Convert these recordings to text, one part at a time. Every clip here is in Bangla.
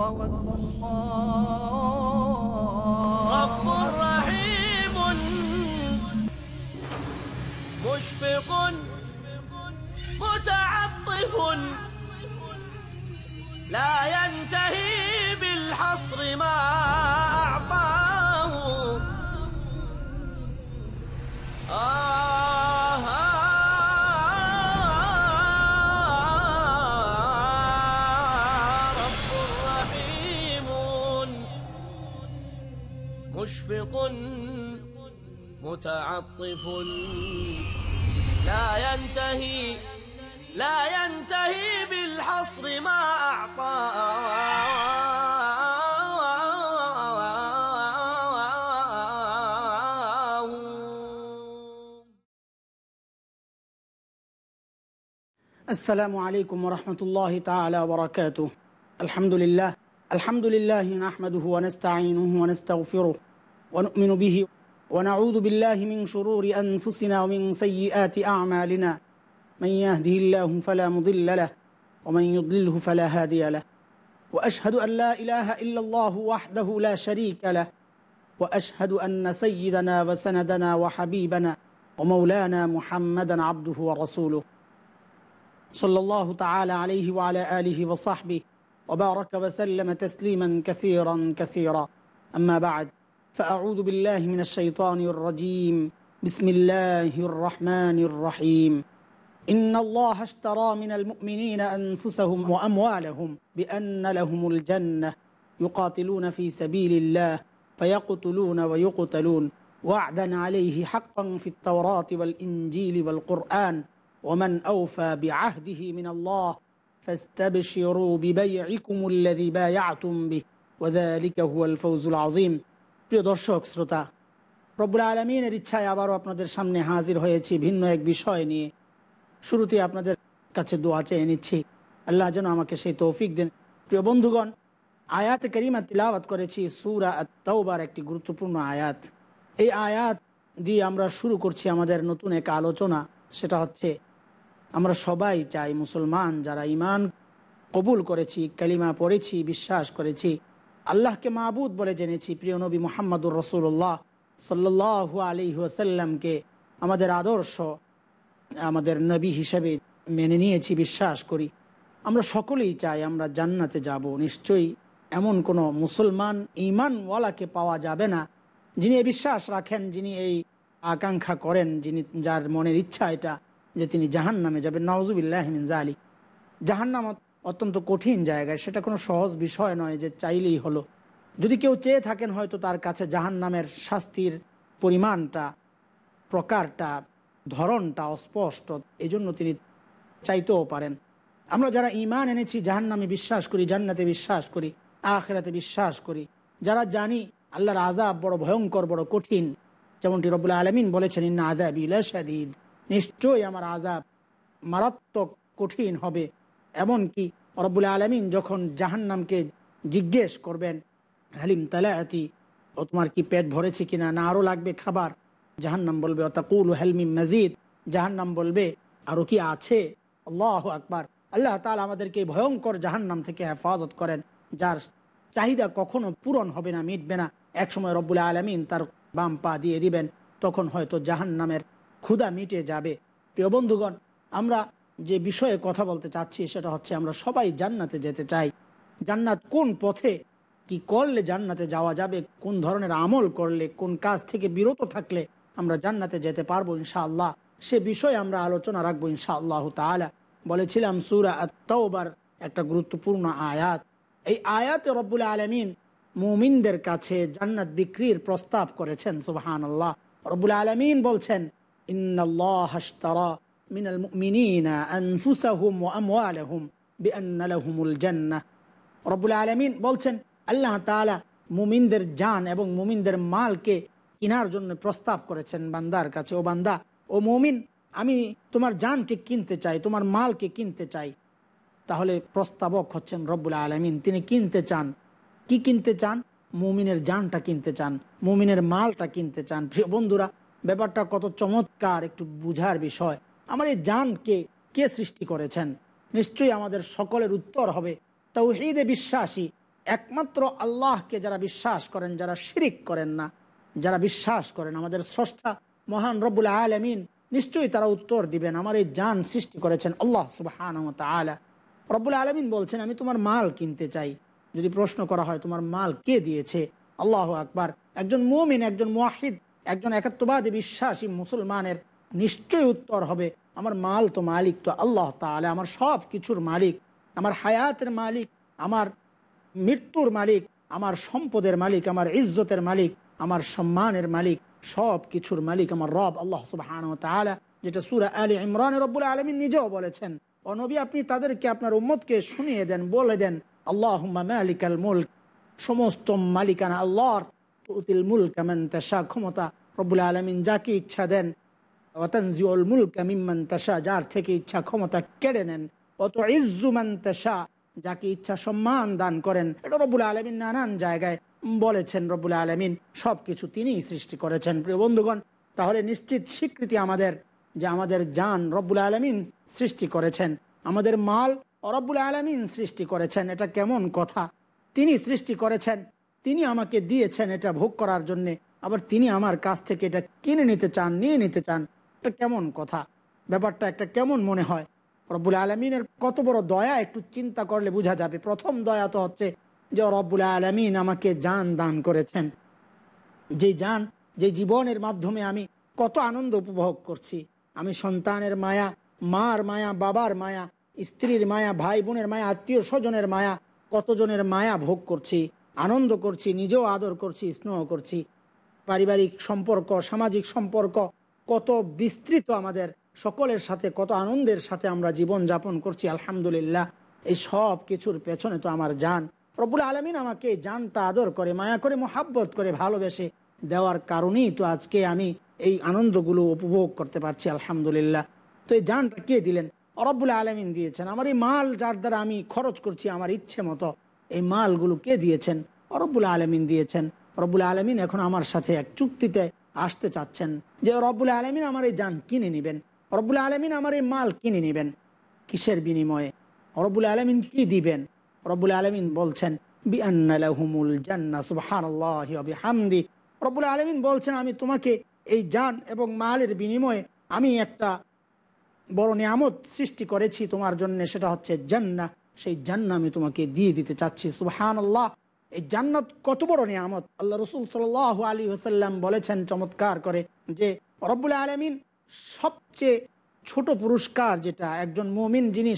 رب رحيم مشفق. متعطف. لا ينتهي بالحصر ما متعطف لا ينتهي لا ينتهي بالحصر ما أعطاه السلام عليكم ورحمة الله تعالى وبركاته. الحمد لله الحمد لله نحمده ونستعينه ونستغفره ونؤمن به ونعوذ بالله من شرور أنفسنا ومن سيئات أعمالنا. من يهده الله فلا مضل له ومن يضلله فلا هادي له. وأشهد أن لا إله إلا الله وحده لا شريك له. وأشهد أن سيدنا وسندنا وحبيبنا ومولانا محمدا عبده ورسوله. صلى الله تعالى عليه وعلى آله وصحبه وبارك وسلم تسليما كثيرا كثيرا. أما بعد فأعوذ بالله من الشيطان الرجيم. بسم الله الرحمن الرحيم. إن الله اشترى من المؤمنين أنفسهم وأموالهم بأن لهم الجنة يقاتلون في سبيل الله فيقتلون ويقتلون. وعدا عليه حقا في التوراة والإنجيل والقرآن. ومن أوفى بعهده من الله فاستبشروا ببيعكم الذي بايعتم به. وذلك هو الفوز العظيم. প্রিয় দর্শক, শ্রোতা, রব্বুল আলমিনের ইচ্ছায় আবারও আপনাদের সামনে হাজির হয়েছি ভিন্ন এক বিষয় নিয়ে। শুরুতে আপনাদের কাছে দোয়া চেয়ে নিচ্ছি। আল্লাহ যেন আমাকে সেই তৌফিক দেন। প্রিয় বন্ধুগণ, আয়াত করিমা তিলাওয়াত করেছি, সুরা তৌবার একটি গুরুত্বপূর্ণ আয়াত। এই আয়াত দিয়ে আমরা শুরু করছি আমাদের নতুন এক আলোচনা। সেটা হচ্ছে, আমরা সবাই চাই মুসলমান যারা ইমান কবুল করেছি, কালিমা পড়েছি, বিশ্বাস করেছি আল্লাহকে মাহবুদ বলে জেনেছি, প্রিয় নবী মোহাম্মদুর রসুল্লাহ সাল্লাহ আলী ওসাল্লামকে আমাদের আদর্শ, আমাদের নবী হিসেবে মেনে নিয়েছি, বিশ্বাস করি। আমরা সকলেই চাই আমরা জান্নাতে যাব, নিশ্চয়ই এমন কোনো মুসলমান ইমানওয়ালাকে পাওয়া যাবে না, যিনি বিশ্বাস রাখেন, যিনি এই আকাঙ্ক্ষা করেন, যিনি যার মনের ইচ্ছা এটা যে তিনি জাহান নামে যাবেন নওয়াজুবিল্লাহমিন জালি জাহান্নাম অত্যন্ত কঠিন জায়গায়। সেটা কোনো সহজ বিষয় নয় যে চাইলেই হলো। যদি কেউ চেয়ে থাকেন হয়তো তার কাছে জাহান নামের শাস্তির পরিমাণটা, প্রকারটা, ধরনটা অস্পষ্ট। এজন্য তিনি চাইতেও পারেন। আমরা যারা ইমান এনেছি জাহান নামে বিশ্বাস করি, জান্নাতে বিশ্বাস করি, আখেরাতে বিশ্বাস করি, যারা জানি আল্লাহর আজাব বড় ভয়ঙ্কর, বড় কঠিন, যেমনটি রবুল্লা আলমিন বলেছেন, ইন্না আজাব ইলাশাদিদ নিশ্চয়ই আমার আজাব মারাত্মক কঠিন হবে। এমনকি রব্বুল আলমিন যখন জাহান্নামকে জিজ্ঞেস করবেন, হালিম তালায়াতি ও তোমার কি পেট ভরেছে কিনা? না আরও লাগবে খাবার? জাহান্নাম বলবে, অতাকুল হেলমিম মজিদ। জাহান্নাম বলবে আরও কি আছে? আল্লাহ আকবার। আল্লাহ তালা আমাদেরকে ভয়ঙ্কর জাহান্নাম থেকে হেফাজত করেন, যার চাহিদা কখনো পূরণ হবে না, মিটবে না। একসময় রব্বুল আলমিন তার বাম পা দিয়ে দিবেন, তখন হয়তো জাহান্নামের ক্ষুধা মিটে যাবে। প্রিয় বন্ধুগণ, আমরা যে বিষয়ে কথা বলতে চাচ্ছি সেটা হচ্ছে আমরা সবাই জান্নাতে যেতে চাই। জান্নাত কোন পথে কি করলে জান্নাতে যাওয়া যাবে, কোন ধরনের আমল করলে, কোন কাজ থেকে বিরত থাকলে আমরা জান্নাতে যেতে পারব ইনশাআল্লাহ। সে বিষয়ে আমরা আলোচনা রাখব ইনশাআল্লাহ তালা বলেছিলাম সুরা আত্মাওবার একটা গুরুত্বপূর্ণ আয়াত। এই আয়াতে রব্বুল আলমিন মুমিনদের কাছে জান্নাত বিক্রির প্রস্তাব করেছেন সুবাহান আল্লাহ রব্বুল আলমিন বলছেন মিনাল মিনিনা আনফুসাহুম ও আমওয়ালাহুম বিআন্না লাহুমুল জান্নাহ রব্বুল আলামিন বলছেন, আল্লাহ তাআলা মুমিনদের জান এবং মুমিনদের মালকে কিনার জন্য প্রস্তাব করেছেন বান্দার কাছে। ও বান্দা, ও মুমিন, আমি তোমার জানকে কিনতে চাই, তোমার মালকে কিনতে চাই। তাহলে প্রস্তাবক হচ্ছেন রব্বুল আলমিন। তিনি কিনতে চান। কি কিনতে চান? মুমিনের জানটা কিনতে চান, মুমিনের মালটা কিনতে চান। প্রিয় বন্ধুরা, ব্যাপারটা কত চমৎকার, একটু বুঝার বিষয়। আমার এই জানকে কে সৃষ্টি করেছেন? নিশ্চয়ই আমাদের সকলের উত্তর হবে তৌহিদে বিশ্বাসী। একমাত্র আল্লাহকে যারা বিশ্বাস করেন, যারা শিরিক করেন না, যারা বিশ্বাস করেন। আমাদের স্রষ্টা মহান রব্বুল আলমিন নিশ্চয়ই তারা উত্তর দিবেন। আমার এই যান সৃষ্টি করেছেন আল্লাহ সুবাহান রব্বুল আলমিন বলছেন, আমি তোমার মাল কিনতে চাই। যদি প্রশ্ন করা হয়, তোমার মাল কে দিয়েছে? আল্লাহ আকবার। একজন মুমিন, একজন মুয়াহিদ একজন একাত্মবাদী বিশ্বাসী মুসলমানের নিশ্চয়ই উত্তর হবে। আমার মাল তো মালিক, তো আল্লাহ তাহলে আমার সব কিছুর মালিক। আমার হায়াতের মালিক, আমার মৃত্যুর মালিক, আমার সম্পদের মালিক, আমার ইজ্জতের মালিক, আমার সম্মানের মালিক সব কিছুর মালিক আমার রব আল্লাহ সুবাহান তালা যেটা সুরা আলী ইমরান রব্বুল আলমিন নিজেও বলেছেন। ও নবী, আপনি তাদেরকে, আপনার উম্মতকে শুনিয়ে দেন, বলে দেন আল্লাহ মালিকাল মুল্ক সমস্ত মালিকানা আল্লাহর। তুতিল মুল্ক তেশা, ক্ষমতা রব্বুল আলমিন যাকে ইচ্ছা দেন যার থেকে ইচ্ছা ক্ষমতা কেড়ে নেন। অত ইজ্জুমান যাকে ইচ্ছা সম্মান দান করেন। এটা রব্বুল আলমিন নানান জায়গায় বলেছেন রব্বুল আলমিন। সব কিছু তিনিই সৃষ্টি করেছেন। প্রিয় বন্ধুগণ, তাহলে নিশ্চিত স্বীকৃতি আমাদের যে আমাদের যান রব্বুল আলমিন সৃষ্টি করেছেন। আমাদের মাল রব্বুল আলমিন সৃষ্টি করেছেন। এটা কেমন কথা? তিনি সৃষ্টি করেছেন। তিনি আমাকে দিয়েছেন এটা ভোগ করার জন্যে। আবার তিনি আমার কাছ থেকে এটা কিনে নিতে চান, নিয়ে নিতে চান। এটা কেমন কথা, ব্যাপারটা একটা কেমন মনে হয়। রব্বুল আলমিনের কত বড় দয়া, একটু চিন্তা করলে বোঝা যাবে। প্রথম দয়া তো হচ্ছে যে রব্বুল আলমিন আমাকে জান দান করেছেন। যে যান যে জীবনের মাধ্যমে আমি কত আনন্দ উপভোগ করছি। আমি সন্তানের মায়া, মার মায়া, বাবার মায়া, স্ত্রীর মায়া ভাই বোনের মায়া আত্মীয় স্বজনের মায়া, কতজনের মায়া ভোগ করছি, আনন্দ করছি, নিজেও আদর করছি, স্নেহ করছি। পারিবারিক সম্পর্ক, সামাজিক সম্পর্ক কত বিস্তৃত আমাদের সকলের সাথে, কত আনন্দের সাথে আমরা জীবন যাপন করছি, আলহামদুলিল্লাহ। এই সব কিছুর পেছনে তো আমার যান রব্বুল আলমিন আমাকে জানটা আদর করে, মায়া করে, মোহাব্বত করে ভালোবেসে দেওয়ার কারণেই তো আজকে আমি এই আনন্দগুলো উপভোগ করতে পারছি, আলহামদুলিল্লাহ। তো এই জানটা কে দিলেন? রব্বুল আলমিন দিয়েছেন। আমার এই মাল যার দ্বারা আমি খরচ করছি, আমার ইচ্ছে মতো, এই মালগুলো কে দিয়েছেন? রব্বুল আলমিন দিয়েছেন। রব্বুল আলমিন এখন আমার সাথে এক চুক্তিতে আসতে চাচ্ছেন যে, রব্বুল আলমিন আমার এই যান কিনে নেবেন। রব্বুল আলমিন আমার এই মাল কিনে নেবেন। কিসের বিনিময়ে? রব্বুল আলমিন কি দিবেন? রব্বুল আলমিন বলছেন বিআনালাহুমুল জান্না আলমিন বলছেন, আমি তোমাকে এই যান এবং মালের বিনিময়ে আমি একটা বড় নিয়ামত সৃষ্টি করেছি তোমার জন্য, সেটা হচ্ছে জান্না সেই জান্না আমি তোমাকে দিয়ে দিতে চাচ্ছি সুবহান আল্লাহ এই জান্নাত কত বড় নিয়ামত। আল্লাহ রসুল সাল আলী হোসাল্লাম বলেছেন চমৎকার করে যে, রব্বুল আলমিন সবচেয়ে ছোট পুরস্কার যেটা একজন মুমিন, যিনি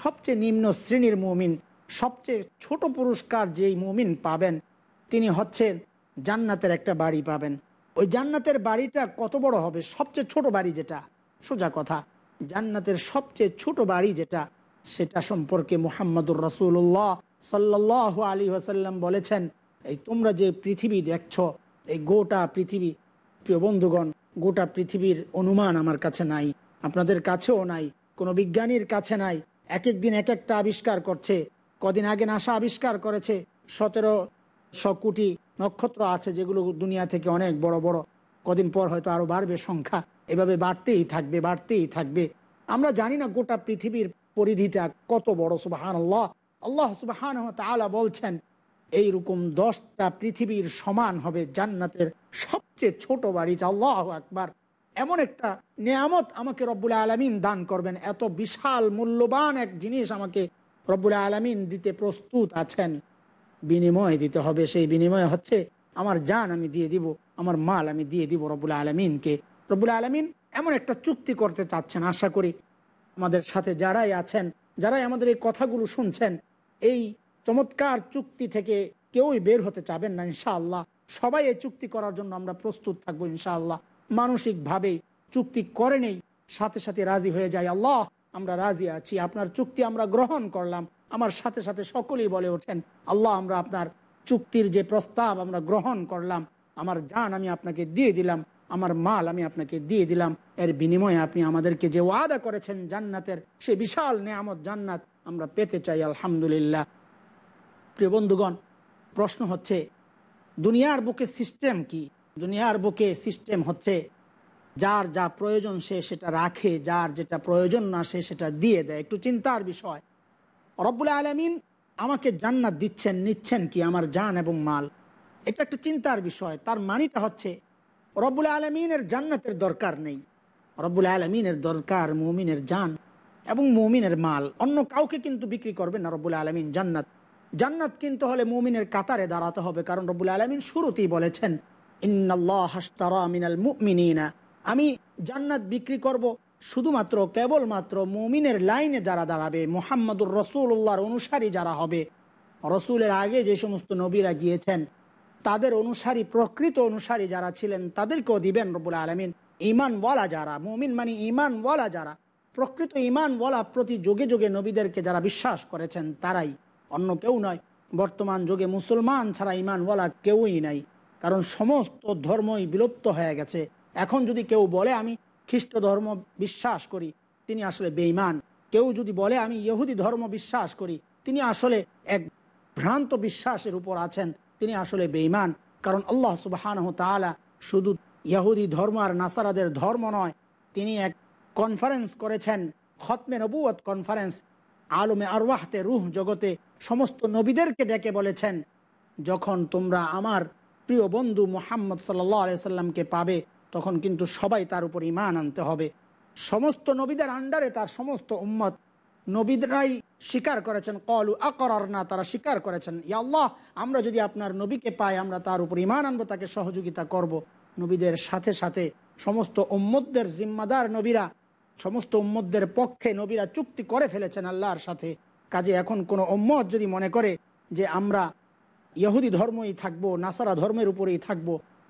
সবচেয়ে নিম্ন শ্রেণির মুমিন, সবচেয়ে ছোট পুরস্কার যেই মুমিন পাবেন, তিনি হচ্ছেন জান্নাতের একটা বাড়ি পাবেন। ওই জান্নাতের বাড়িটা কত বড় হবে? সবচেয়ে ছোট বাড়ি যেটা, সোজা কথা। জান্নাতের সবচেয়ে ছোট বাড়ি যেটা, সেটা সম্পর্কে মুহাম্মদুর রসুল্লাহ সাল্লাহ আলী আসাল্লাম বলেছেন, এই তোমরা যে পৃথিবী দেখছ, এই গোটা পৃথিবী, প্রিয় বন্ধুগণ, গোটা পৃথিবীর অনুমান আমার কাছে নাই, আপনাদের কাছেও নাই, কোনো বিজ্ঞানীর কাছে নাই। এক এক দিন এক একটা আবিষ্কার করছে, কদিন আগে নাসা আবিষ্কার করেছে, সতেরো শ কোটি নক্ষত্র আছে যেগুলো দুনিয়া থেকে অনেক বড় বড়, কদিন পর হয়তো আরও বাড়বে সংখ্যা, এভাবে বাড়তেই থাকবে বাড়তেই থাকবে। আমরা জানি না গোটা পৃথিবীর পরিধিটা কত বড় সুবাহান আল্লাহ সুবাহান তালা বলছেন, এইরকম দশটা পৃথিবীর সমান হবে জান্নাতের সবচেয়ে ছোট বাড়িটা আল্লাহ একবার এমন একটা নিয়ামত আমাকে রব্বুল আলমিন দান করবেন। এত বিশাল মূল্যবান এক জিনিস আমাকে রব্বুল আলমিন দিতে প্রস্তুত আছেন। বিনিময় দিতে হবে। সেই বিনিময় হচ্ছে আমার জান আমি দিয়ে দিব, আমার মাল আমি দিয়ে দিব রব্বুল আলমিনকে। রব্বুল আলমিন এমন একটা চুক্তি করতে চাচ্ছেন, আশা করি। আমাদের সাথে যারাই আছেন, যারাই আমাদের এই কথাগুলো শুনছেন এই চমৎকার চুক্তি থেকে কেউই বের হতে চাবেন না, ইনশাআল্লাহ। সবাই এই চুক্তি করার জন্য আমরা প্রস্তুত থাকব, ইনশাআল্লাহ। মানসিকভাবে চুক্তি করে নেই, সাথে সাথে রাজি হয়ে যায়। আল্লাহ, আমরা রাজি আছি, আপনার চুক্তি আমরা গ্রহণ করলাম। আমার সাথে সাথে সকলেই বলে ওঠেন, আল্লাহ, আমরা আপনার চুক্তির যে প্রস্তাব আমরা গ্রহণ করলাম, আমার জান আমি আপনাকে দিয়ে দিলাম, আমার মাল আমি আপনাকে দিয়ে দিলাম, এর বিনিময়ে আপনি আমাদেরকে যে ওয়াদা করেছেন জান্নাতের, সে বিশাল নেয়ামত জান্নাত আমরা পেতে চাই, আলহামদুলিল্লাহ। প্রিয় বন্ধুগণ, প্রশ্ন হচ্ছে, দুনিয়ার বুকে সিস্টেম কি? দুনিয়ার বুকে সিস্টেম হচ্ছে, যার যা প্রয়োজন সে সেটা রাখে, যার যেটা প্রয়োজন না সে সেটা দিয়ে দেয়। একটু চিন্তার বিষয়। রব্বুল আলমিন আমাকে জান্নাত দিচ্ছেন, নিচ্ছেন কি? আমার জান এবং মাল। এটা একটা চিন্তার বিষয়। তার মানিটা হচ্ছে, রব্বুল আলমিনের জান্নাতের দরকার নেই। রব্বুল আলমিনের দরকার মুমিনের জান। এবং মুমিনের মাল। অন্য কাউকে কিন্তু বিক্রি করবেন না রব্বুল আলমিন, জান্নাত। জান্নাত কিন্তু হলে মুমিনের কাতারে দাঁড়াতে হবে, কারণ রব্বুল আলমিন শুরুতেই বলেছেন আমি জান্নাত বিক্রি করব শুধুমাত্র, কেবলমাত্র মুমিনের লাইনে যারা দাঁড়াবে, মোহাম্মদুর রসুল্লাহর অনুসারী যারা হবে। রসুলের আগে যে সমস্ত নবীরা গিয়েছেন, তাদের অনুসারী, প্রকৃত অনুসারী যারা ছিলেন, তাদেরকেও দিবেন রবুল আলমিন। ইমানওয়ালা যারা, মুমিন মানে ইমানওয়ালা যারা প্রকৃত ইমানওয়ালা প্রতি যোগে যোগে নবীদেরকে যারা বিশ্বাস করেছেন, তারাই। অন্য কেউ নয়। বর্তমান যুগে মুসলমান ছাড়া ইমানওয়ালা কেউই নাই। কারণ সমস্ত ধর্মই বিলুপ্ত হয়ে গেছে। এখন যদি কেউ বলে, আমি খ্রিস্ট ধর্ম বিশ্বাস করি তিনি আসলে বেঈমান। কেউ যদি বলে, আমি ইহুদি ধর্ম বিশ্বাস করি তিনি আসলে এক ভ্রান্ত বিশ্বাসের উপর আছেন। তিনি আসলে বেঈমান। কারণ আল্লাহ সুবাহান তালা শুধু ইহুদি ধর্ম আর নাসারাদের ধর্ম নয়, তিনি এক কনফারেন্স করেছেন, খতমে নবুয়ত কনফারেন্স আলমে আরওয়াহতে রুহ জগতে সমস্ত নবীদেরকে ডেকে বলেছেন, যখন তোমরা আমার প্রিয় বন্ধু মোহাম্মদ সাল্লাহ আলাইসাল্লামকে পাবে, তখন কিন্তু সবাই তার উপর ইমান আনতে হবে সমস্ত নবীদের আন্ডারে তার সমস্ত উম্মত নবীদরাই স্বীকার করেছেন কলু আকরার না তারা স্বীকার করেছেন, ইয়া আল্লাহ, আমরা যদি আপনার নবীকে পাই, আমরা তার উপর ইমান আনব, তাকে সহযোগিতা করব। নবীদের সাথে সাথে সমস্ত উম্মতদের জিম্মাদার নবীরা সমস্ত উম্মতদের পক্ষে নবীরা চুক্তি করে ফেলেছেন আল্লাহর সাথে। কাজে এখন কোনো উম্মত যদি মনে করে যে আমরা ইহুদি ধর্মই থাকব, নাসারা ধর্মের উপরেই থাকব,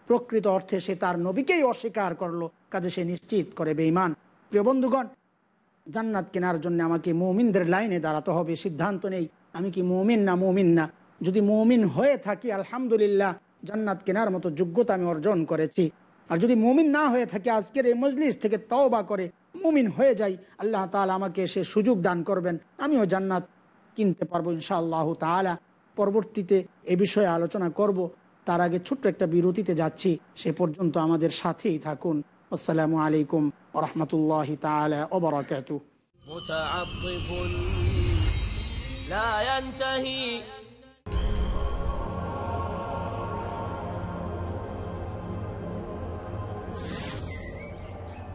প্রকৃত অর্থে সে তার নবীকেই অস্বীকার করল, কাজে সে নিশ্চিত করে বেঈমান। প্রিয় বন্ধুগণ, জান্নাত কেনার জন্য আমাকে মৌমিনদের লাইনে দাঁড়াতে হবে, সিদ্ধান্ত নেই, আমি কি মৌমিন না মৌমিন না। যদি মৌমিন হয়ে থাকি, আলহামদুলিল্লাহ, জান্নাত কেনার মতো যোগ্যতা আমি অর্জন করেছি। আর যদি মমিন না হয়ে থাকে আজকের এই মজলিস থেকে তওবা করে মুমিন হয়ে যাই আল্লাহ তালা আমাকে সে সুযোগ দান করবেন আমিও জান্নাত কিনতে পারবো ইনশাআল্লাহ তালা পরবর্তীতে এ বিষয়ে আলোচনা করব তার আগে ছোট্ট একটা বিরতিতে যাচ্ছি সে পর্যন্ত আমাদের সাথেই থাকুন আসসালামু আলাইকুম রহমতুল্লাহ তালা ওবরাকাতু متعطف لا ينتهي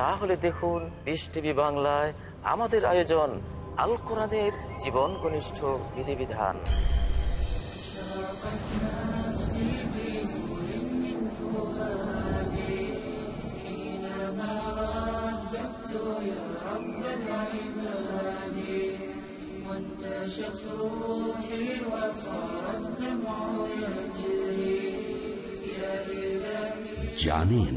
তাহলে দেখুন বিশ টিভি বাংলায় আমাদের আয়োজন আল কোরআনের জীবন ঘনিষ্ঠ বিধিবিধান। জানেন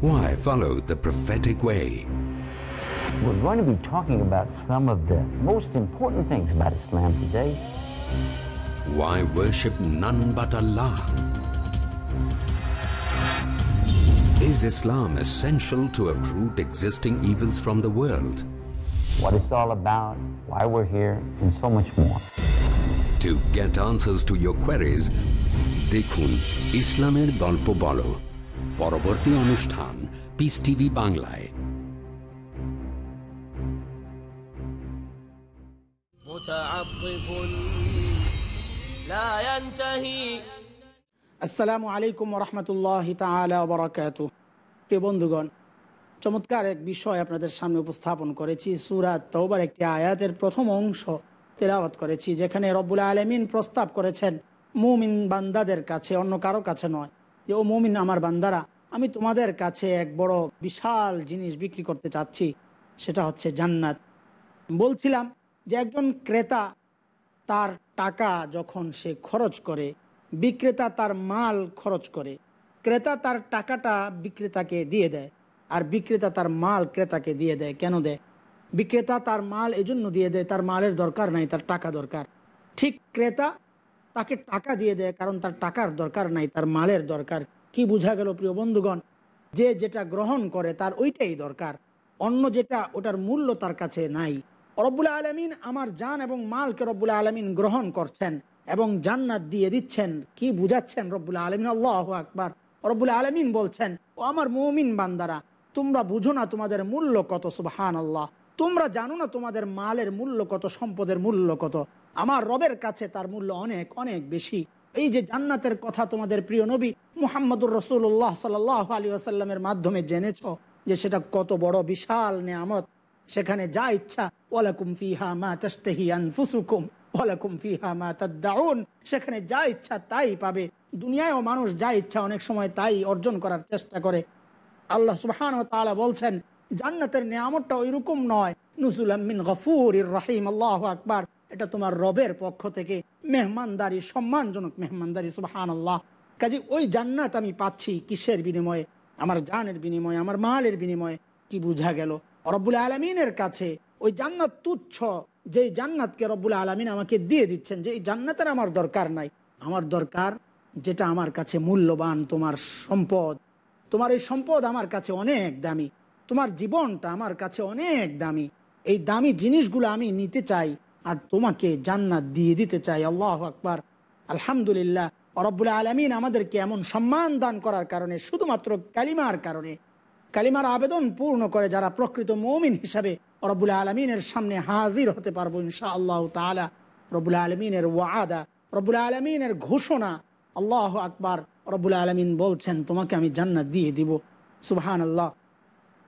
Why follow the prophetic way? We're going to be talking about some of the most important things about Islam today. Why worship none but Allah? Is Islam essential to uproot existing evils from the world? What it's all about, why we're here, and so much more. To get answers to your queries, দেখুন ইসলামের গল্প বলো পরবর্তী অনুষ্ঠান পিস টিভি বাংলায়। আসসালামু আলাইকুম রহমতুল্লাহ তালাকাত প্রিয় বন্ধুগণ চমৎকার এক বিষয় আপনাদের সামনে উপস্থাপন করেছি সুরাত তৌবার একটি আয়াতের প্রথম অংশ তেলাওয়াত করেছি যেখানে রব্বুল আলমিন প্রস্তাব করেছেন মুমিন বান্দাদের কাছে অন্য কারও কাছে নয়। যে, ও মুমিন আমার বান্দারা, আমি তোমাদের কাছে এক বড় বিশাল জিনিস বিক্রি করতে চাচ্ছি, সেটা হচ্ছে জান্নাত। বলছিলাম যে, একজন ক্রেতা তার টাকা যখন সে খরচ করে, বিক্রেতা তার মাল খরচ করে, ক্রেতা তার টাকাটা বিক্রেতাকে দিয়ে দেয়, আর বিক্রেতা তার মাল ক্রেতাকে দিয়ে দেয়, কেন দেয়? বিক্রেতা তার মাল এজন্য দিয়ে দেয়, তার মালের দরকার নাই, তার টাকা দরকার। ঠিক ক্রেতা তাকে টাকা দিয়ে দেয়, কারণ তার টাকার দরকার নাই, তার মালের দরকার। কি বোঝা গেল প্রিয় বন্ধুগণ? যে যেটা গ্রহণ করে তার ওইটাই দরকার। অন্য যেটা ওটার মূল্য তার কাছে নাই। রব্বুল আলমিন আমার জান এবং মালকে রব্বুল আলমিন গ্রহণ করছেন এবং জান্নাত দিয়ে দিচ্ছেন। কি বুঝাচ্ছেন রব্বুল আলমিন? আল্লাহ আকবার। রব্বুল আলমিন বলছেন, ও আমার মুমিন বান্দারা, তোমরা বুঝো না তোমাদের মূল্য কত? সুবহান আল্লাহ তোমরা জানো না তোমাদের মালের মূল্য কত, সম্পদের মূল্য কত? আমার রবের কাছে তার মূল্য অনেক অনেক বেশি। এই যে জান্নাতের কথা তোমাদের প্রিয় নবী মুহাম্মদুর রসুল্লাহ সাল আলী আসাল্লামের মাধ্যমে জেনেছ যে সেটা কত বড় বিশাল নেয়ামত। সেখানে যা ইচ্ছা, ওয়ালাকুম ফিহা মা তাস্তাহি আনফুসুকুম, ওয়ালাকুম ফিহা মা তাদদাউন সেখানে যা ইচ্ছা তাই পাবে। দুনিয়ায়ও মানুষ যা ইচ্ছা অনেক সময় তাই অর্জন করার চেষ্টা করে। আল্লাহ সুবহান ও তাআলা বলছেন জান্নাতের নিয়ামতটা ওইরকম নয়। নুসুল মিন গফুর রাহিম, আল্লাহ আকবার। এটা তোমার রবের পক্ষ থেকে মেহমানদারি, সম্মানজনক মেহমানদারি সুবহান আল্লাহ কাজে ওই জান্নাত আমি পাচ্ছি কিসের বিনিময়ে? আমার জানের বিনিময়ে, আমার মালের বিনিময়ে। কি বুঝা গেল? রব্বুল আলমিনের কাছে ওই জান্নাত তুচ্ছ যে জান্নাতকে রব্বুল আলমিন আমাকে দিয়ে দিচ্ছেন যে এই জান্নাতের আমার দরকার নাই। আমার দরকার যেটা আমার কাছে মূল্যবান, তোমার সম্পদ। তোমার এই সম্পদ আমার কাছে অনেক দামি। তোমার জীবনটা আমার কাছে অনেক দামি। এই দামি জিনিসগুলো আমি নিতে চাই আর তোমাকে জান্নাত দিয়ে দিতে চাই। আল্লাহ আকবার। আলহামদুলিল্লাহ। রব্বুল আলমিন আমাদেরকে এমন সম্মান দান করার কারণে, শুধুমাত্র কালিমার কারণে, কালিমার আবেদন পূর্ণ করে যারা প্রকৃত মৌমিন হিসাবে রব্বুল আলমিনের সামনে হাজির হতে পারব ইনশা আল্লাহ তালা রব্বুল আলমিনের ওয়াদা, রব্বুল আলমিনের ঘোষণা। আল্লাহ আকবার। রব্বুল আলমিন বলছেন, তোমাকে আমি জান্নাত দিয়ে দিব। সুবহান আল্লাহ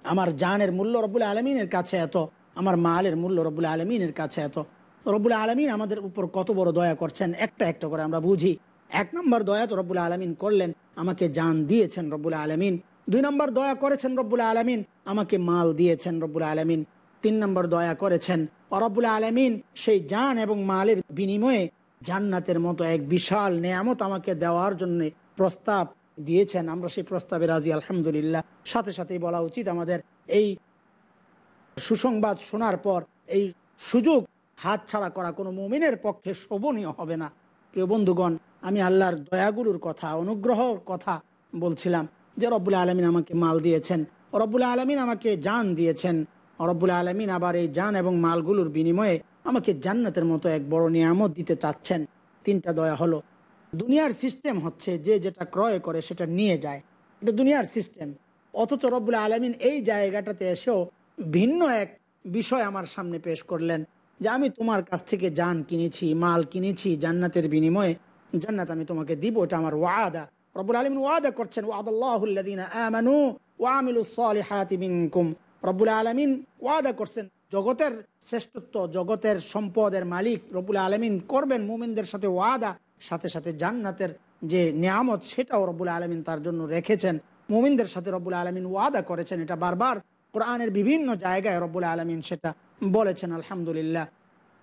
আমার জানের মূল্য রব্বুল আলমিনের কাছে এত, আমার মালের মূল্য রব্বুল আলমিনের কাছে এত। রব্বুল আলমিন আমাদের উপর কত বড় দয়া করছেন? একটা একটা করে আমরা বুঝি। এক নম্বর দয়া তো রব্বুল আলমিন করলেন, আমাকে জান দিয়েছেন রব্বুল আলমিন। দুই নম্বর দয়া করেছেন রব্বুল আলমিন, আমাকে মাল দিয়েছেন রব্বুল আলমিন। তিন নম্বর দয়া করেছেন রব্বুল আলমিন, সেই জান এবং মালের বিনিময়ে জান্নাতের মতো এক বিশাল নেয়ামত আমাকে দেওয়ার জন্য প্রস্তাব দিয়েছেন, আমরা সেই প্রস্তাবে রাজি, আলহামদুলিল্লাহ। সাথে সাথেই বলা উচিত আমাদের এই সুসংবাদ শোনার পর এই সুযোগ হাত ছাড়া করা কোনো মুমিনের পক্ষে শোভনীয় হবে না। প্রিয় বন্ধুগণ, আমি আল্লাহর দয়াগুলোর কথা, অনুগ্রহর কথা বলছিলাম যে রব্বুল আলমিন আমাকে মাল দিয়েছেন। রব্বুল আলমিন আমাকে জান দিয়েছেন। রব্বুল আলমিন আবার এই যান এবং মালগুলোর বিনিময়ে আমাকে জান্নাতের মতো এক বড় নিয়ামত দিতে চাচ্ছেন। তিনটা দয়া হলো দুনিয়ার সিস্টেম হচ্ছে যে যেটা ক্রয় করে সেটা নিয়ে যায়। এটা দুনিয়ার সিস্টেম অথচ রব্বুল আলমিন এই জায়গাটাতে এসেও ভিন্ন এক বিষয় আমার সামনে পেশ করলেন, যে আমি তোমার কাছ থেকে যান কিনেছি, মাল কিনেছি জান্নাতের বিনিময়ে। জান্নাত আমি তোমাকে দিব, এটা আমার ওয়াদা। রব্বুল আলমিন ওয়াদা করছেন ওয়াদাল্লাহুল্লাদিনা আমানু রব্বুল আলমিন ওয়াদা করছেন জগতের শ্রেষ্ঠত্ব, জগতের সম্পদের মালিক রব্বুল আলমিন করবেন মুমিনদের সাথে ওয়াদা, সাথে সাথে জান্নাতের যে নিয়ামত সেটাও রব্বুল আলমিন তার জন্য রেখেছেন। মুমিনদের সাথে রব্বুল আলমিন ওয়াদা করেছেন, এটা বারবার কোরআনের বিভিন্ন জায়গায় রব্বুল আলমিন সেটা বলেছেন, আলহামদুলিল্লাহ।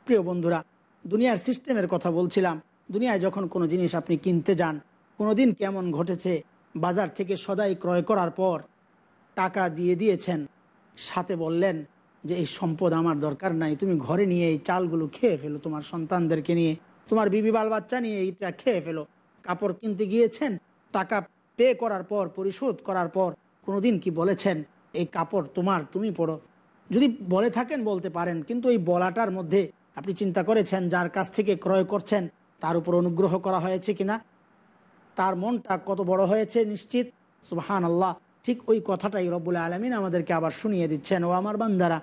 প্রিয় বন্ধুরা, দুনিয়ার সিস্টেমের কথা বলছিলাম, দুনিয়ায় যখন কোনো জিনিস আপনি কিনতে যান কোনো দিন কেমন ঘটেছে, বাজার থেকে সদাই ক্রয় করার পর টাকা দিয়ে দিয়েছেন, সাথে বললেন যে এই সম্পদ আমার দরকার নাই, তুমি ঘরে নিয়ে এই চালগুলো খেয়ে ফেলো, তোমার সন্তানদেরকে নিয়ে। তোমার বিবি বাল বাচ্চা নিয়ে এইটা খেয়ে ফেলো। কাপড় কিনতে গিয়েছেন, টাকা পে করার পর, পরিশোধ করার পর, কোনোদিন কি বলেছেন, এই কাপড় তোমার, তুমি পড়ো যদি বলে থাকেন, বলতে পারেন, কিন্তু এই বলাটার মধ্যে আপনি চিন্তা করেছেন, যার কাছ থেকে ক্রয় করছেন, তার উপর অনুগ্রহ করা হয়েছে কিনা? তার মনটা কত বড় হয়েছে, নিশ্চিত? সুবহান আল্লাহ ঠিক ওই কথাটাই রব্বুল আলমিন আমাদেরকে আবার শুনিয়ে দিচ্ছেন, ও আমার বান্দারা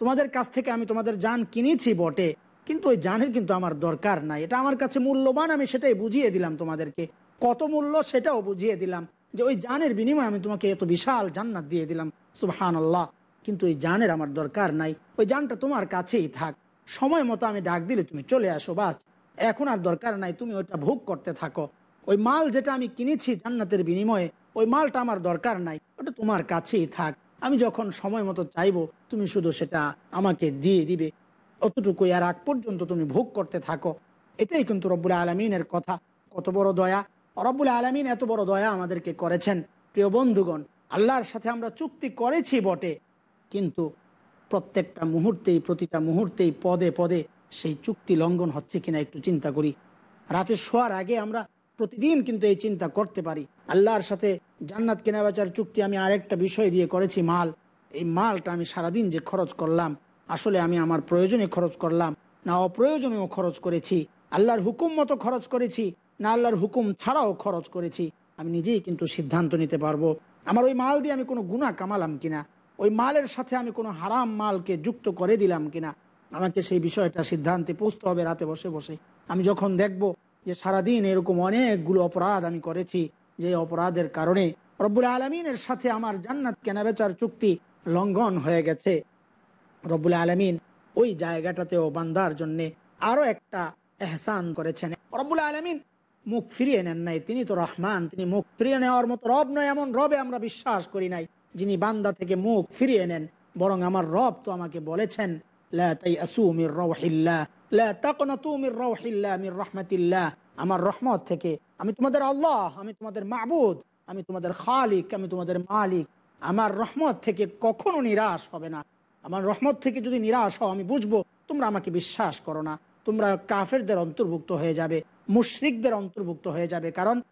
তোমাদের কাছ থেকে আমি তোমাদের যান কিনেছি বটে, কিন্তু ওই জানের কিন্তু আমার দরকার নাই। এটা আমার কাছে মূল্যবান, আমি সেটাই বুঝিয়ে দিলাম তোমাদেরকে। কত মূল্য সেটাও বুঝিয়ে দিলাম যে ওই জানের বিনিময়ে আমি তোমাকে এত বিশাল জান্নাত দিয়ে দিলাম। সুবহান আল্লাহ কিন্তু ওই জানের আমার দরকার নাই। ওই জানটা তোমার কাছেই থাক। সময় মতো আমি ডাক দিলে তুমি চলে আসো, বাস। এখন আর দরকার নাই, তুমি ওইটা ভোগ করতে থাকো। ওই মাল যেটা আমি কিনেছি জান্নাতের বিনিময়ে, ওই মালটা আমার দরকার নাই, ওটা তোমার কাছেই থাক। আমি যখন সময় মতো চাইব, তুমি শুধু সেটা আমাকে দিয়ে দিবে। অতটুকুই আর আগ পর্যন্ত তুমি ভোগ করতে থাকো। এটাই কিন্তু রব্বুল আলমিনের কথা। কত বড় দয়া। রব্বুল আলমিন এত বড় দয়া আমাদেরকে করেছেন। প্রিয় বন্ধুগণ, আল্লাহর সাথে আমরা চুক্তি করেছি বটে। কিন্তু প্রত্যেকটা মুহূর্তেই, প্রতিটা মুহূর্তেই পদে পদে সেই চুক্তি লঙ্ঘন হচ্ছে কিনা একটু চিন্তা করি। রাতে শোয়ার আগে আমরা প্রতিদিন কিন্তু এই চিন্তা করতে পারি। আল্লাহর সাথে জান্নাত কেনা বেচার চুক্তি আমি আরেকটা বিষয় দিয়ে করেছি, মাল। এই মালটা আমি সারাদিন যে খরচ করলাম, আসলে আমি আমার প্রয়োজনে খরচ করলাম, না অপ্রয়োজনেও খরচ করেছি। আল্লাহর হুকুম মতো খরচ করেছি, না আল্লাহর হুকুম ছাড়াও খরচ করেছি। আমি নিজেই কিন্তু সিদ্ধান্ত নিতে পারব। আমার ওই মাল দিয়ে আমি কোনো গুণা কামালাম কিনা? ওই মালের সাথে আমি কোনো হারাম মালকে যুক্ত করে দিলাম কিনা? আমাকে সেই বিষয়টা সিদ্ধান্তে পৌঁছতে হবে রাতে বসে বসে। আমি যখন দেখব যে সারাদিন এরকম অনেকগুলো অপরাধ আমি করেছি যে অপরাধের কারণে রব্বুল আলমিনের সাথে আমার জান্নাত কেনাবেচার চুক্তি লঙ্ঘন হয়ে গেছে রব্বুল আলমিন ওই জায়গাটাতেও বান্দার জন্যে আরও একটা এহসান করেছেন রব্বুল আলমিন মুখ ফিরিয়ে নেন নাই তিনি তো রহমান তিনি মুখ ফিরিয়ে নেওয়ার মতো রব নয় এমন রবে আমরা বিশ্বাস করি নাই যিনি বান্দা থেকে মুখ ফিরিয়ে নেন বরং আমার রব তো আমাকে বলেছেন লা তাইআসু মির রাউহিল্লাহ, লা তাকনাতু মির রাউহিল্লাহ, মির রাহমাতিল্লাহ। আমার রহমত থেকে, আমি তোমাদের আল্লাহ, আমি তোমাদের মাবুদ, আমি তোমাদের খালিক, আমি তোমাদের মালিক। আমার রহমত থেকে কখনো নিরাশ হবে না। আমার রহমত থেকে যদি নিরাশ হও, আমি বুঝব তোমরা আমাকে বিশ্বাস করো না। তোমরা কাফেরদের অন্তর্ভুক্ত হয়ে যাবে, মুশরিকদের অন্তর্ভুক্ত হয়ে যাবে। কারণ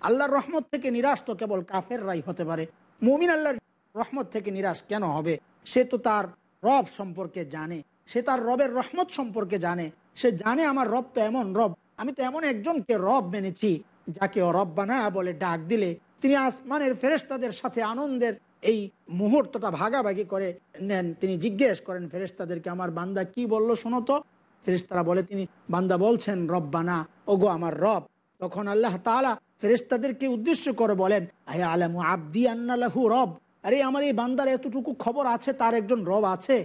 আল্লাহর রহমত থেকে নিরাশ তো কেবল কাফেররাই হতে পারে। মুমিন আল্লাহর রহমত থেকে নিরাশ কেন হবে? সে তো তার রব সম্পর্কে জানে। সে তার রবের রহমত সম্পর্কে জানে। সে জানে আমার রব তো এমন রব। আমি তো এমন একজনকে রব মেনেছি, যাকে ও রব রব্বানা বলে ডাক দিলে তিনি আসমানের ফেরেশতাদের সাথে আনন্দের এই মুহূর্তটা ভাগাভাগি করে নেন। তিনি জিজ্ঞেস করেন, ফেরেশতাদেরকে আমার বান্দা কি বলল শোনো তো? ফেরেশতারা বলে, তিনি বান্দা বলছেন রব রব্বানা ওগো আমার রব। তখন আল্লাহ তাআলা ফেরেশতাদেরকে উদ্দেশ্য করে বলেন, আহে আলামু আব্দি আন্নালাহু রব? আরে, আমার এই বান্দার এতটুকু খবর আছে, তার একজন রব আছে।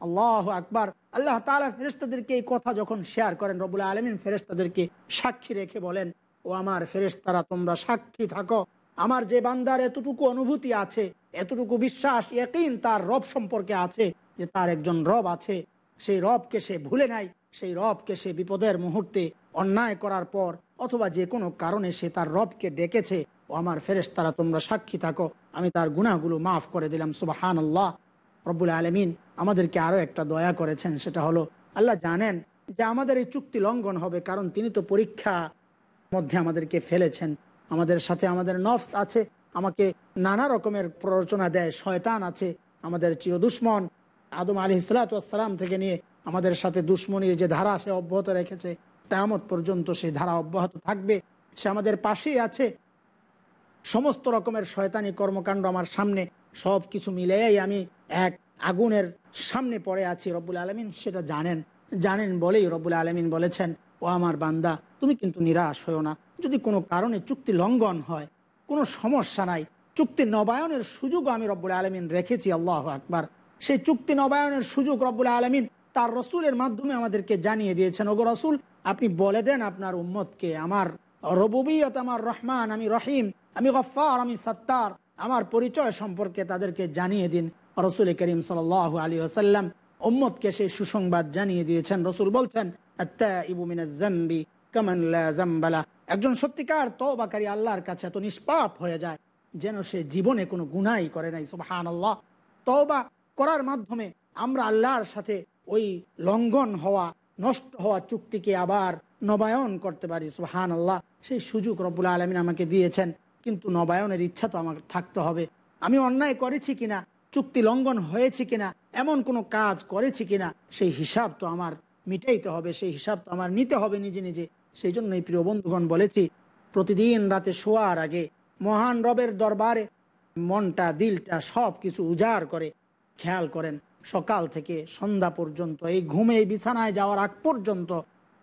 আল্লাহ আকবার। আল্লাহ তাআলা ফেরেশতাদেরকে এই কথা যখন শেয়ার করেন রবুল আলমিন ফেরেশতাদেরকে সাক্ষী রেখে বলেন, ও আমার ফেরেশতারা, তোমরা সাক্ষী থাকো। আমার যে বান্দার এতটুকু অনুভূতি আছে, এতটুকু বিশ্বাস একইন তার রব সম্পর্কে আছে যে তার একজন রব আছে। সেই রবকে সে ভুলে নাই, সেই রবকে সে বিপদের মুহূর্তে অন্যায় করার পর অথবা যে কোনো কারণে সে তার রবকে ডেকেছে, ও আমার ফেরেশতারা, তোমরা সাক্ষী থাকো। আমি তার গুণাগুলো মাফ করে দিলাম সুবাহান আল্লাহ রব্বুল আলমিন আমাদেরকে আরও একটা দয়া করেছেন, সেটা হলো, আল্লাহ জানেন যে আমাদের এই চুক্তি লঙ্ঘন হবে, কারণ তিনি তো পরীক্ষা মধ্যে আমাদেরকে ফেলেছেন। আমাদের সাথে আমাদের নফস আছে, আমাকে নানা রকমের প্ররোচনা দেয়, শয়তান আছে, আমাদের চির দুশ্মন। আদম আলী সালাম থেকে নিয়ে আমাদের সাথে দুশ্মনির যে ধারা সে অব্যাহত রেখেছে তেমত পর্যন্ত সেই ধারা অব্যাহত থাকবে। সে আমাদের পাশেই আছে। সমস্ত রকমের শয়তানি কর্মকাণ্ড আমার সামনে সব কিছু মিলেই আমি এক আগুনের সামনে পড়ে আছি, রব্বুল আলমিন। সেটা জানেন জানেন বলেই রব্বুল আলমিন বলেছেন, ও আমার বান্দা, তুমি কিন্তু নিরাশ হও না। যদি কোনো কারণে চুক্তি লঙ্ঘন হয়, কোনো সমস্যা নাই, চুক্তি নবায়নের সুযোগ আমি রব্বুল আলমিন রেখেছি, আল্লাহ আকবার। সেই চুক্তি নবায়নের সুযোগ রব্বুল আলমিন তার রসুলের মাধ্যমে আমাদেরকে জানিয়ে দিয়েছেন, ওগো রসুল, আপনি বলে দেন আপনার উম্মতকে, আমার রবুবিয়ত, আমার রহমান, আমি রহিম, আমি গফার আমি সত্তার। আমার পরিচয় সম্পর্কে তাদেরকে জানিয়ে দিন। রসুল করিম সাল আলী আসাল্লাম উম্মতকে সেই সুসংবাদ জানিয়ে দিয়েছেন। রসুল বলছেন একজন সত্যিকার তবাকারী আল্লাহর কাছে এত নিষ্পাপ হয়ে যায় যেন সে জীবনে কোনো গুনাই করে নাই সুবাহান আল্লাহ তবা করার মাধ্যমে আমরা আল্লাহর সাথে ওই লঙ্ঘন হওয়া, নষ্ট হওয়া চুক্তিকে আবার নবায়ন করতে পারি সুহান আল্লাহ সেই সুযোগ রব্বুল আলমিন আমাকে দিয়েছেন। কিন্তু নবায়নের ইচ্ছা তো আমার থাকতে হবে। আমি অন্যায় করেছি কিনা, চুক্তি লঙ্ঘন হয়েছে কিনা, এমন কোনো কাজ করেছি কিনা, সেই হিসাব তো আমার মিটাইতে হবে, সেই হিসাব তো আমার নিতে হবে নিজে নিজে। সেই জন্যই প্রিয় বন্ধুগণ বলেছি, প্রতিদিন রাতে শোয়ার আগে মহান রবের দরবারে মনটা, দিলটা সব কিছু উজাড় করে, খেয়াল করেন, সকাল থেকে সন্ধ্যা পর্যন্ত, এই ঘুমে, এই বিছানায় যাওয়ার আগ পর্যন্ত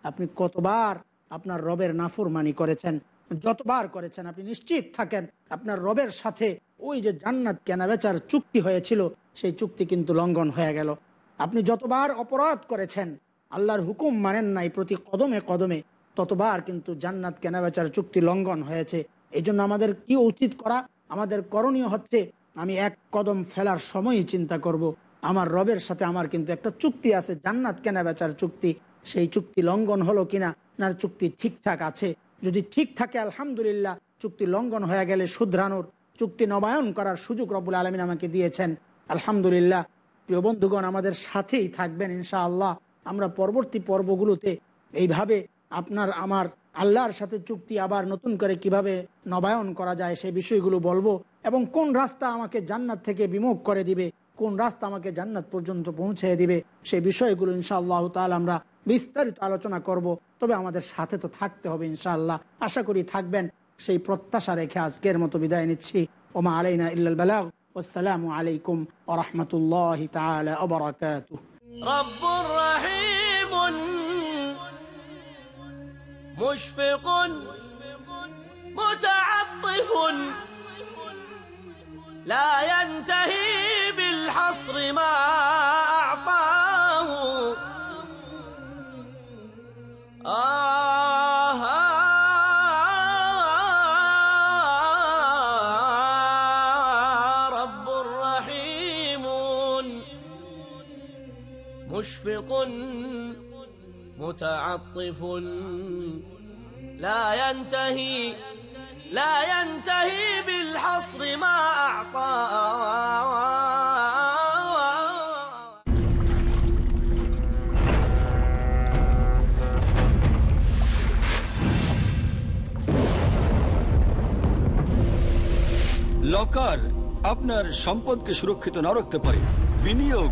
আপনি কতবার আপনার রবের নাফরমানি করেছেন। যতবার করেছেন, আপনি নিশ্চিত থাকেন আপনার রবের সাথে ওই যে জান্নাত কেনা বেচার চুক্তি হয়েছিল, সেই চুক্তি কিন্তু লঙ্ঘন হয়ে গেল। আপনি যতবার অপরাধ করেছেন, আল্লাহর হুকুম মানেন নাই, প্রতি কদমে কদমে ততবার কিন্তু জান্নাত কেনাবেচার চুক্তি লঙ্ঘন হয়েছে। এই জন্য আমাদের কি উচিত করা? আমাদের করণীয় হচ্ছে, আমি এক কদম ফেলার সময়ই চিন্তা করব। আমার রবের সাথে আমার কিন্তু একটা চুক্তি আছে, জান্নাত কেনাবেচার চুক্তি। সেই চুক্তি লঙ্ঘন হলো কিনা, না, চুক্তি ঠিকঠাক আছে যদি ঠিক থাকে, আলহামদুলিল্লাহ, চুক্তি লঙ্ঘন হয়ে গেলে শুধরানোর, চুক্তি নবায়ন করার সুযোগ রব্বুল আলমিন আমাকে দিয়েছেন। আলহামদুলিল্লাহ, প্রিয় বন্ধুগণ, আমাদের সাথেই থাকবেন ইনশাআল্লাহ। আমরা পরবর্তী পর্বগুলোতে এইভাবে আপনার, আমার আল্লাহর সাথে চুক্তি আবার নতুন করে কীভাবে নবায়ন করা যায় সেই বিষয়গুলো বলব এবং কোন রাস্তা আমাকে জান্নাত থেকে বিমুখ করে দিবে, কোন রাস্তা আমাকে জান্নাত পর্যন্ত পৌঁছে দিবে সেই বিষয়গুলো ইনশাআল্লাহ তাহলে আমরা বিস্তারিত আলোচনা করব তবে আমাদের সাথে তো থাকতে হবে ইনশাআল্লাহ আশা করি থাকবেন সেই প্রত্যাশা রেখে আজকের মতো বিদায় নিচ্ছি ওমা আলাইনা ইল্লাল বালাগ আসসালামু আলাইকুম ওয়া রাহমাতুল্লাহি তাআলা ওয়া বারাকাতুহু رب رحيم مشفق متعطف لا ينتهي بالحصر ما مشفق متعطف لا ينتهي لا ينتهي بالحصر ما أعطى লকার আপনার সম্পদকে সুরক্ষিত না রাখতে পারে বিনিয়োগ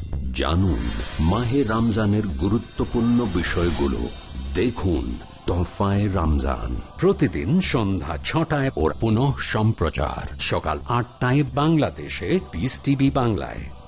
জানুন মাহে রমজানের গুরুত্বপূর্ণ বিষয়গুলো। দেখুন তোহফায় রমজান। প্রতিদিন সন্ধ্যা ছটায় ওর পুনঃ সম্প্রচার। সকাল আটটায় বাংলাদেশে পিস টিভি বাংলায়।